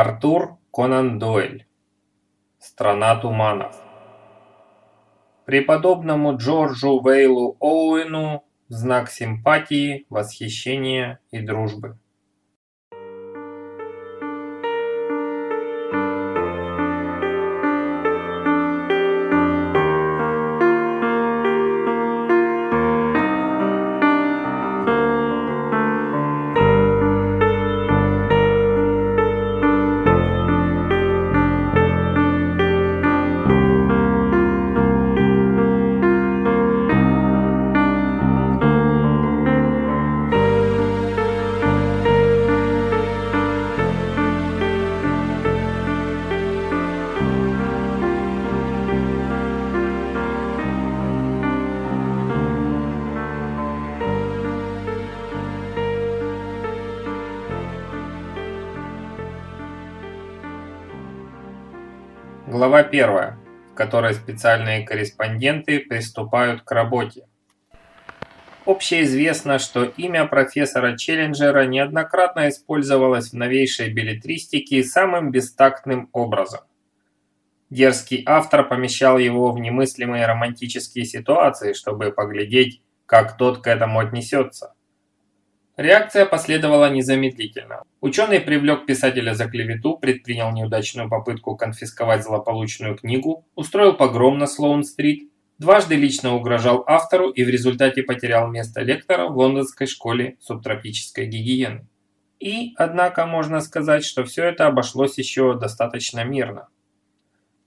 Артур Конан Дойль. Страна туманов. Преподобному Джорджу Вейлу Оуэну в знак симпатии, восхищения и дружбы. Глава 1, в которой специальные корреспонденты приступают к работе. Общеизвестно, что имя профессора Челленджера неоднократно использовалось в новейшей билетристике самым бестактным образом. Дерзкий автор помещал его в немыслимые романтические ситуации, чтобы поглядеть, как тот к этому отнесется. Реакция последовала незамедлительно. Ученый привлек писателя за клевету, предпринял неудачную попытку конфисковать злополучную книгу, устроил погром на Слоун-стрит, дважды лично угрожал автору и в результате потерял место лектора в лондонской школе субтропической гигиены. И, однако, можно сказать, что все это обошлось еще достаточно мирно.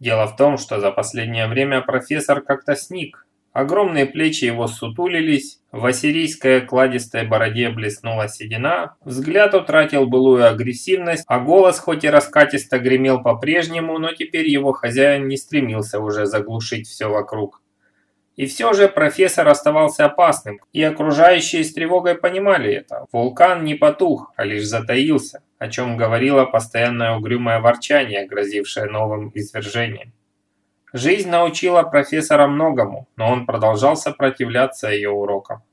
Дело в том, что за последнее время профессор как-то сник, Огромные плечи его сутулились, в ассирийской кладистой бороде блеснула седина, взгляд утратил былую агрессивность, а голос хоть и раскатисто гремел по-прежнему, но теперь его хозяин не стремился уже заглушить все вокруг. И все же профессор оставался опасным, и окружающие с тревогой понимали это. Вулкан не потух, а лишь затаился, о чем говорило постоянное угрюмое ворчание, грозившее новым извержением. Жизнь научила профессора многому, но он продолжал сопротивляться ее урокам.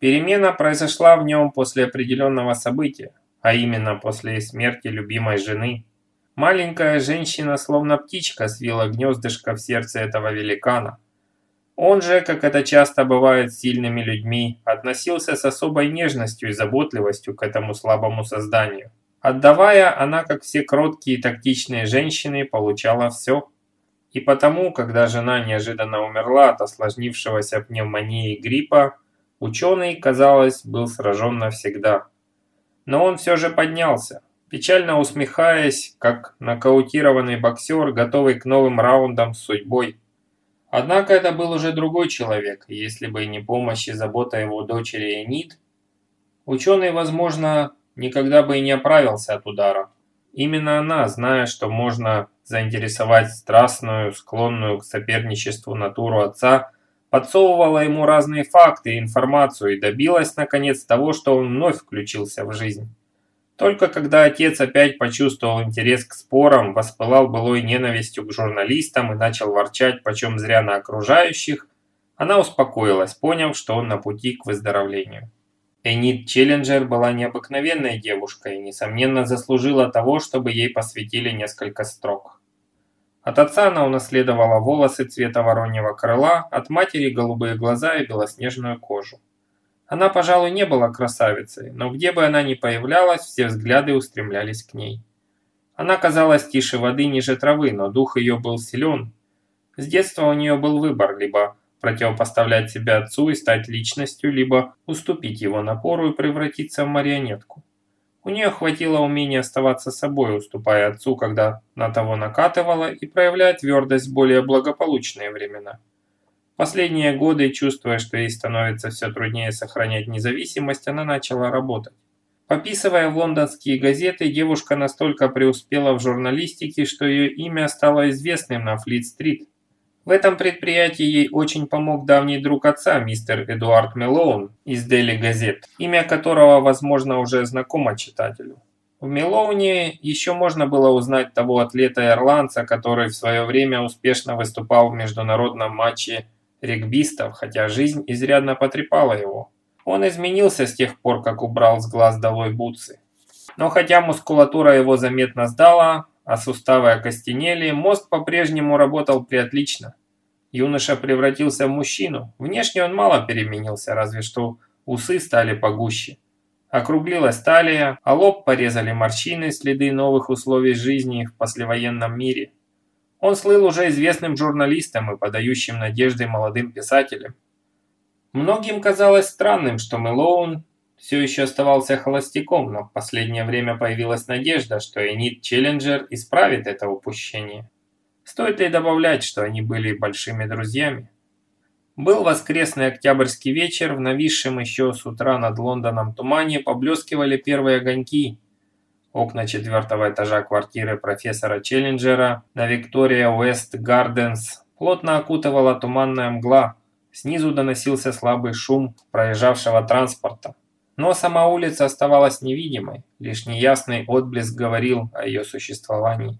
Перемена произошла в нем после определенного события, а именно после смерти любимой жены. Маленькая женщина, словно птичка, свила гнездышко в сердце этого великана. Он же, как это часто бывает с сильными людьми, относился с особой нежностью и заботливостью к этому слабому созданию. Отдавая, она, как все кроткие и тактичные женщины, получала все. И потому, когда жена неожиданно умерла от осложнившегося пневмонии гриппа, ученый, казалось, был сражен навсегда. Но он все же поднялся, печально усмехаясь, как нокаутированный боксер, готовый к новым раундам с судьбой. Однако это был уже другой человек, и если бы не помощь и забота его дочери Энит, ученый, возможно, никогда бы и не оправился от удара. Именно она, зная, что можно заинтересовать страстную, склонную к соперничеству натуру отца, подсовывала ему разные факты и информацию и добилась, наконец, того, что он вновь включился в жизнь. Только когда отец опять почувствовал интерес к спорам, воспылал былой ненавистью к журналистам и начал ворчать почем зря на окружающих, она успокоилась, поняв, что он на пути к выздоровлению. Энит Челленджер была необыкновенной девушкой и, несомненно, заслужила того, чтобы ей посвятили несколько строк. От отца она унаследовала волосы цвета вороньего крыла, от матери голубые глаза и белоснежную кожу. Она, пожалуй, не была красавицей, но где бы она ни появлялась, все взгляды устремлялись к ней. Она казалась тише воды ниже травы, но дух ее был силен. С детства у нее был выбор, либо противопоставлять себя отцу и стать личностью, либо уступить его напору и превратиться в марионетку. У нее хватило умения оставаться собой, уступая отцу, когда на того накатывала, и проявлять твердость в более благополучные времена. Последние годы, чувствуя, что ей становится все труднее сохранять независимость, она начала работать. Пописывая в лондонские газеты, девушка настолько преуспела в журналистике, что ее имя стало известным на Флит-стрит. В этом предприятии ей очень помог давний друг отца, мистер Эдуард Мелоун из Дели Газет, имя которого, возможно, уже знакомо читателю. В Мелоуне еще можно было узнать того атлета-ирландца, который в свое время успешно выступал в международном матче регбистов, хотя жизнь изрядно потрепала его. Он изменился с тех пор, как убрал с глаз долой бутсы. Но хотя мускулатура его заметно сдала, а суставы окостенели, мозг по-прежнему работал приотлично. Юноша превратился в мужчину. Внешне он мало переменился, разве что усы стали погуще. Округлилась талия, а лоб порезали морщины, следы новых условий жизни в послевоенном мире. Он слыл уже известным журналистом и подающим надежды молодым писателем. Многим казалось странным, что Мэлоун все еще оставался холостяком, но в последнее время появилась надежда, что Энит Челленджер исправит это упущение. Стоит ли добавлять, что они были большими друзьями? Был воскресный октябрьский вечер, в нависшем еще с утра над Лондоном тумане поблескивали первые огоньки. Окна четвертого этажа квартиры профессора Челленджера на Виктория Уэст Гарденс плотно окутывала туманная мгла. Снизу доносился слабый шум проезжавшего транспорта. Но сама улица оставалась невидимой, лишь неясный отблеск говорил о ее существовании.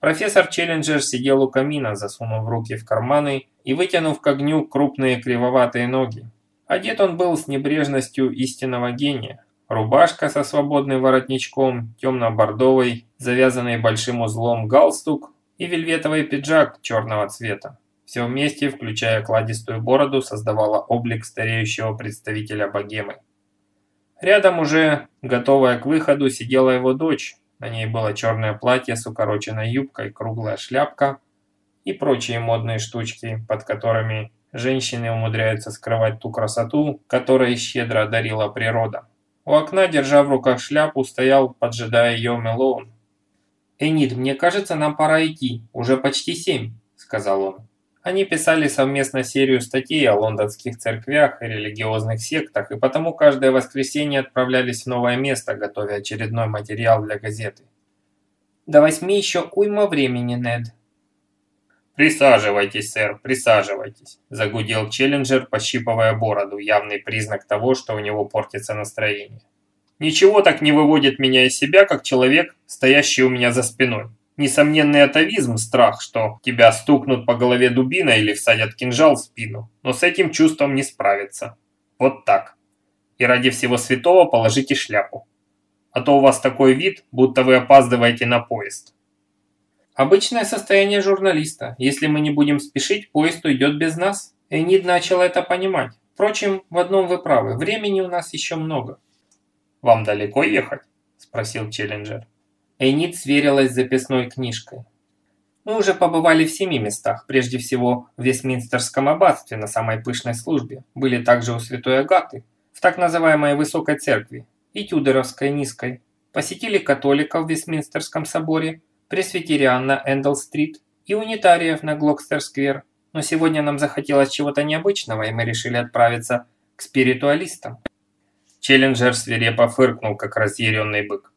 Профессор Челленджер сидел у камина, засунув руки в карманы и вытянув к огню крупные кривоватые ноги. Одет он был с небрежностью истинного гения. Рубашка со свободным воротничком, темно-бордовый, завязанный большим узлом галстук и вельветовый пиджак черного цвета. Все вместе, включая кладистую бороду, создавало облик стареющего представителя богемы. Рядом уже, готовая к выходу, сидела его дочь, на ней было черное платье с укороченной юбкой, круглая шляпка и прочие модные штучки, под которыми женщины умудряются скрывать ту красоту, которой щедро одарила природа. У окна, держа в руках шляпу, стоял, поджидая ее Мелоун. «Энид, мне кажется, нам пора идти. Уже почти семь», — сказал он. Они писали совместно серию статей о лондонских церквях и религиозных сектах, и потому каждое воскресенье отправлялись в новое место, готовя очередной материал для газеты. «До восьми еще уйма времени, Нед». «Присаживайтесь, сэр, присаживайтесь», – загудел Челленджер, пощипывая бороду, явный признак того, что у него портится настроение. «Ничего так не выводит меня из себя, как человек, стоящий у меня за спиной. Несомненный атовизм – страх, что тебя стукнут по голове дубиной или всадят кинжал в спину, но с этим чувством не справиться. Вот так. И ради всего святого положите шляпу. А то у вас такой вид, будто вы опаздываете на поезд. Обычное состояние журналиста. Если мы не будем спешить, поезд уйдет без нас. Энид начал это понимать. Впрочем, в одном вы правы, времени у нас еще много. «Вам далеко ехать?» – спросил Челленджер. Энит сверилась с записной книжкой. Мы уже побывали в семи местах, прежде всего в Вестминстерском аббатстве на самой пышной службе. Были также у Святой Агаты, в так называемой Высокой Церкви, и Тюдоровской Низкой. Посетили католиков в Вестминстерском соборе, пресвитериан на Эндл-стрит и унитариев на Глокстер-сквер. Но сегодня нам захотелось чего-то необычного, и мы решили отправиться к спиритуалистам. Челленджер свирепо фыркнул, как разъяренный бык.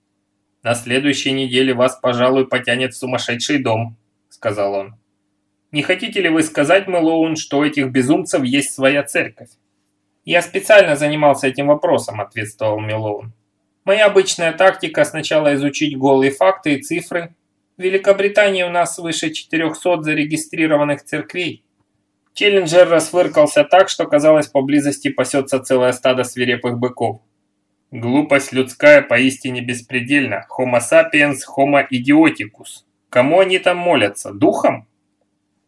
«На следующей неделе вас, пожалуй, потянет в сумасшедший дом», — сказал он. «Не хотите ли вы сказать, Мэлоун, что у этих безумцев есть своя церковь?» «Я специально занимался этим вопросом», — ответствовал Мэлоун. «Моя обычная тактика сначала изучить голые факты и цифры. В Великобритании у нас свыше 400 зарегистрированных церквей». Челленджер расфыркался так, что казалось поблизости пасется целое стадо свирепых быков. Глупость людская поистине беспредельна. Homo sapiens, homo idioticus. Кому они там молятся? Духом?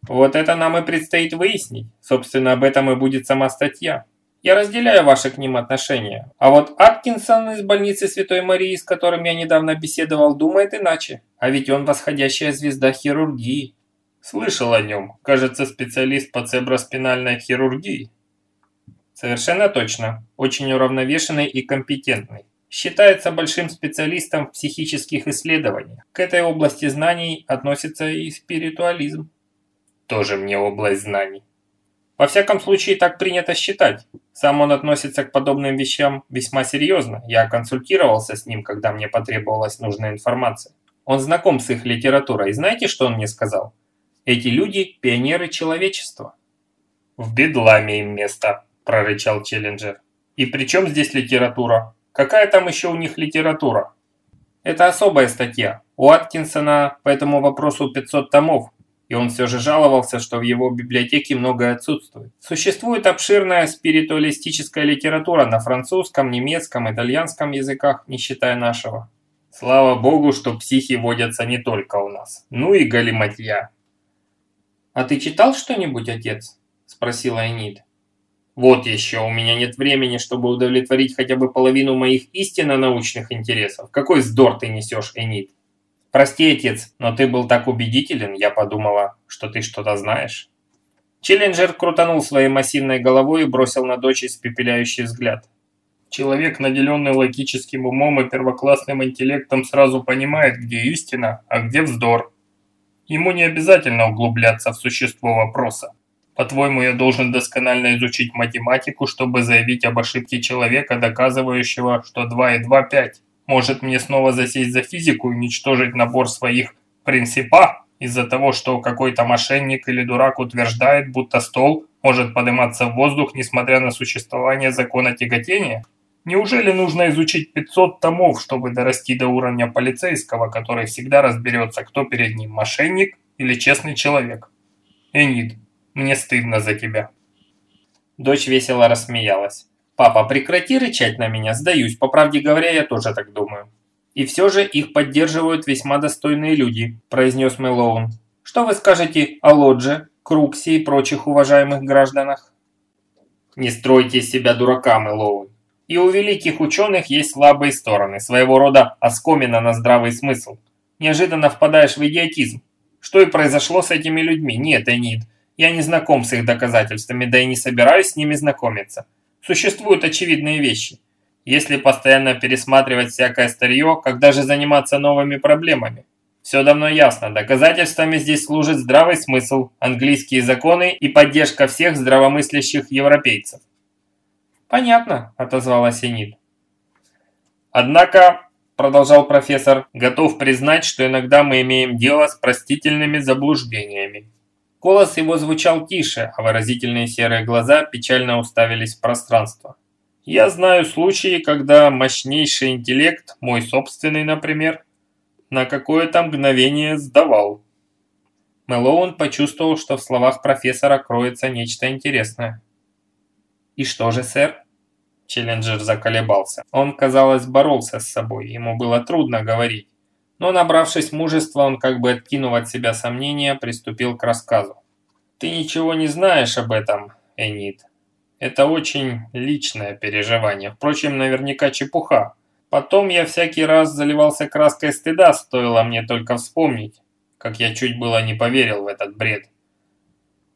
Вот это нам и предстоит выяснить. Собственно, об этом и будет сама статья. Я разделяю ваши к ним отношения. А вот Аткинсон из больницы Святой Марии, с которым я недавно беседовал, думает иначе. А ведь он восходящая звезда хирургии. Слышал о нем. Кажется, специалист по цеброспинальной хирургии. Совершенно точно. Очень уравновешенный и компетентный. Считается большим специалистом в психических исследованиях. К этой области знаний относится и спиритуализм. Тоже мне область знаний. Во всяком случае, так принято считать. Сам он относится к подобным вещам весьма серьезно. Я консультировался с ним, когда мне потребовалась нужная информация. Он знаком с их литературой. Знаете, что он мне сказал? Эти люди – пионеры человечества. В бедламе им место прорычал Челленджер. «И при чем здесь литература? Какая там еще у них литература?» «Это особая статья. У Аткинсона по этому вопросу 500 томов, и он все же жаловался, что в его библиотеке многое отсутствует. Существует обширная спиритуалистическая литература на французском, немецком, итальянском языках, не считая нашего. Слава богу, что психи водятся не только у нас. Ну и галиматья. «А ты читал что-нибудь, отец?» – спросила Энид. «Вот еще, у меня нет времени, чтобы удовлетворить хотя бы половину моих истинно научных интересов. Какой вздор ты несешь, Энид?» «Прости, отец, но ты был так убедителен, я подумала, что ты что-то знаешь». Челленджер крутанул своей массивной головой и бросил на дочь испепеляющий взгляд. Человек, наделенный логическим умом и первоклассным интеллектом, сразу понимает, где истина, а где вздор. Ему не обязательно углубляться в существо вопроса. По-твоему, я должен досконально изучить математику, чтобы заявить об ошибке человека, доказывающего, что 2 и 2 – 5? Может мне снова засесть за физику и уничтожить набор своих принципа из-за того, что какой-то мошенник или дурак утверждает, будто стол может подниматься в воздух, несмотря на существование закона тяготения? Неужели нужно изучить 500 томов, чтобы дорасти до уровня полицейского, который всегда разберется, кто перед ним, мошенник или честный человек? Энид, мне стыдно за тебя. Дочь весело рассмеялась. «Папа, прекрати рычать на меня, сдаюсь, по правде говоря, я тоже так думаю». «И все же их поддерживают весьма достойные люди», – произнес Мэлоун. «Что вы скажете о Лодже, Круксе и прочих уважаемых гражданах?» «Не стройте из себя дурака, Мэлоун. И у великих ученых есть слабые стороны, своего рода оскомина на здравый смысл. Неожиданно впадаешь в идиотизм. Что и произошло с этими людьми? Нет, Энид, я не знаком с их доказательствами, да и не собираюсь с ними знакомиться. Существуют очевидные вещи. Если постоянно пересматривать всякое старье, когда же заниматься новыми проблемами? Все давно ясно, доказательствами здесь служит здравый смысл, английские законы и поддержка всех здравомыслящих европейцев. «Понятно», – отозвалась Энид. «Однако», – продолжал профессор, – «готов признать, что иногда мы имеем дело с простительными заблуждениями. Голос его звучал тише, а выразительные серые глаза печально уставились в пространство. «Я знаю случаи, когда мощнейший интеллект, мой собственный, например, на какое-то мгновение сдавал». Мэлоун почувствовал, что в словах профессора кроется нечто интересное. «И что же, сэр?» Челленджер заколебался. Он, казалось, боролся с собой, ему было трудно говорить. Но, набравшись мужества, он, как бы откинув от себя сомнения, приступил к рассказу. «Ты ничего не знаешь об этом, Энит. Это очень личное переживание. Впрочем, наверняка чепуха. Потом я всякий раз заливался краской стыда, стоило мне только вспомнить, как я чуть было не поверил в этот бред.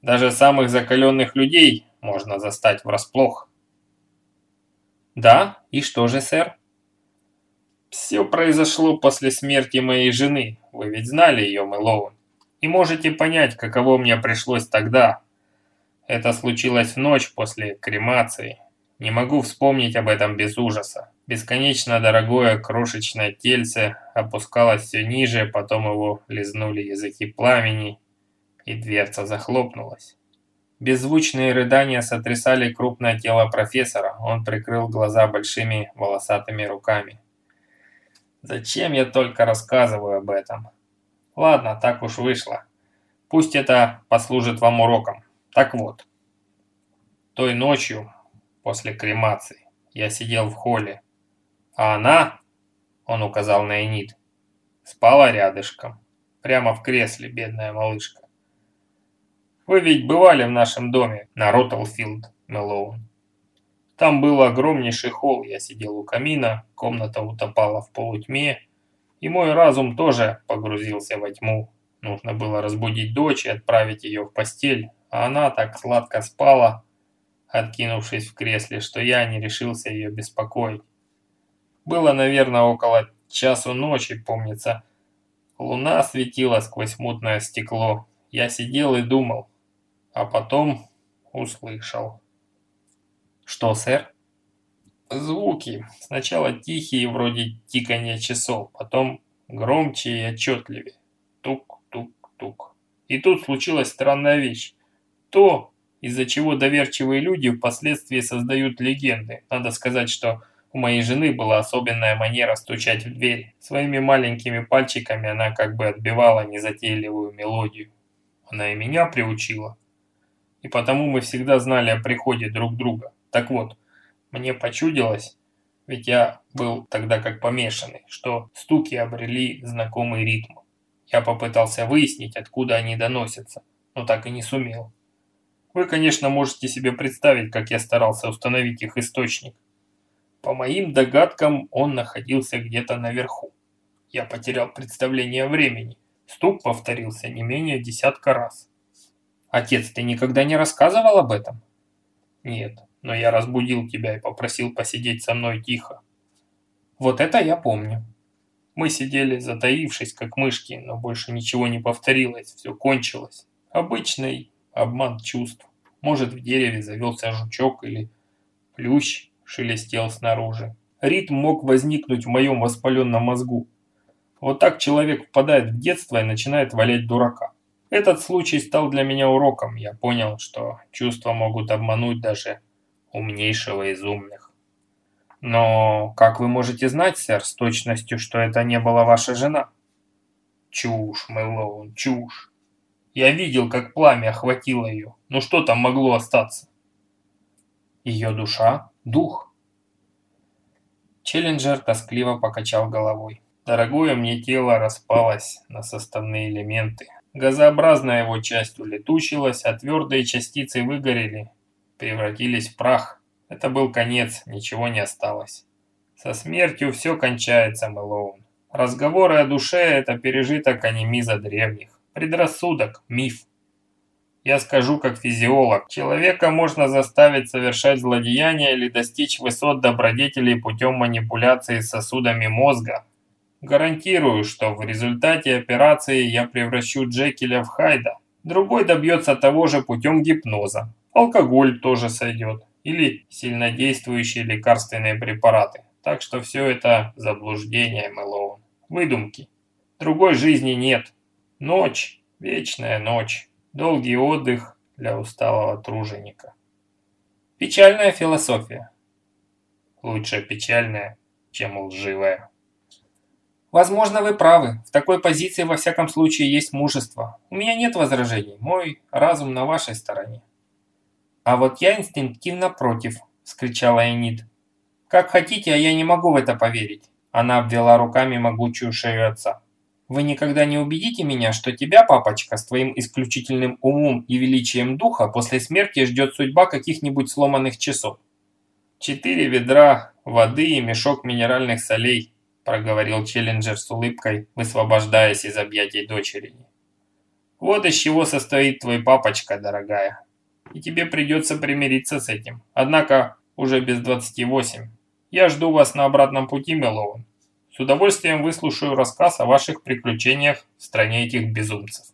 Даже самых закаленных людей можно застать врасплох». «Да? И что же, сэр?» Все произошло после смерти моей жены, вы ведь знали ее, Мэлоун. И можете понять, каково мне пришлось тогда. Это случилось в ночь после кремации. Не могу вспомнить об этом без ужаса. Бесконечно дорогое крошечное тельце опускалось все ниже, потом его лизнули языки пламени, и дверца захлопнулась. Беззвучные рыдания сотрясали крупное тело профессора, он прикрыл глаза большими волосатыми руками. Зачем я только рассказываю об этом? Ладно, так уж вышло. Пусть это послужит вам уроком. Так вот. Той ночью, после кремации, я сидел в холле, а она, он указал на Энит, спала рядышком, прямо в кресле, бедная малышка. Вы ведь бывали в нашем доме на Роттлфилд, Мэлоун. Там был огромнейший холл, я сидел у камина, комната утопала в полутьме, и мой разум тоже погрузился во тьму. Нужно было разбудить дочь и отправить ее в постель, а она так сладко спала, откинувшись в кресле, что я не решился ее беспокоить. Было, наверное, около часу ночи, помнится. Луна светила сквозь мутное стекло. Я сидел и думал, а потом услышал. «Что, сэр?» «Звуки. Сначала тихие, вроде тикания часов, потом громче и отчетливее. Тук-тук-тук. И тут случилась странная вещь. То, из-за чего доверчивые люди впоследствии создают легенды. Надо сказать, что у моей жены была особенная манера стучать в дверь. Своими маленькими пальчиками она как бы отбивала незатейливую мелодию. Она и меня приучила. И потому мы всегда знали о приходе друг друга. Так вот, мне почудилось, ведь я был тогда как помешанный, что стуки обрели знакомый ритм. Я попытался выяснить, откуда они доносятся, но так и не сумел. Вы, конечно, можете себе представить, как я старался установить их источник. По моим догадкам, он находился где-то наверху. Я потерял представление о времени. Стук повторился не менее десятка раз. Отец, ты никогда не рассказывал об этом? Нет, но я разбудил тебя и попросил посидеть со мной тихо. Вот это я помню. Мы сидели затаившись, как мышки, но больше ничего не повторилось, все кончилось. Обычный обман чувств. Может, в дереве завелся жучок или плющ шелестел снаружи. Ритм мог возникнуть в моем воспаленном мозгу. Вот так человек впадает в детство и начинает валять дурака. Этот случай стал для меня уроком. Я понял, что чувства могут обмануть даже умнейшего из умных. Но как вы можете знать, сэр, с точностью, что это не была ваша жена? Чушь, Мэлоун, чушь. Я видел, как пламя охватило ее. Ну что там могло остаться? Ее душа? Дух? Челленджер тоскливо покачал головой. Дорогое мне тело распалось на составные элементы. Газообразная его часть улетучилась, а твердые частицы выгорели, превратились в прах. Это был конец, ничего не осталось. Со смертью все кончается, Мэлоун. Разговоры о душе – это пережиток анимиза древних. Предрассудок, миф. Я скажу как физиолог, человека можно заставить совершать злодеяния или достичь высот добродетелей путем манипуляции сосудами мозга. Гарантирую, что в результате операции я превращу Джекиля в Хайда. Другой добьется того же путем гипноза. Алкоголь тоже сойдет. Или сильнодействующие лекарственные препараты. Так что все это заблуждение, Мэлоун. Выдумки. Другой жизни нет. Ночь. Вечная ночь. Долгий отдых для усталого труженика. Печальная философия. Лучше печальная, чем лживая. Возможно, вы правы. В такой позиции, во всяком случае, есть мужество. У меня нет возражений. Мой разум на вашей стороне. А вот я инстинктивно против, вскричала Энит. Как хотите, а я не могу в это поверить. Она обвела руками могучую шею отца. Вы никогда не убедите меня, что тебя, папочка, с твоим исключительным умом и величием духа после смерти ждет судьба каких-нибудь сломанных часов. Четыре ведра воды и мешок минеральных солей, проговорил Челленджер с улыбкой, высвобождаясь из объятий дочери. Вот из чего состоит твой папочка, дорогая. И тебе придется примириться с этим. Однако уже без 28. Я жду вас на обратном пути, Мэлоун. С удовольствием выслушаю рассказ о ваших приключениях в стране этих безумцев.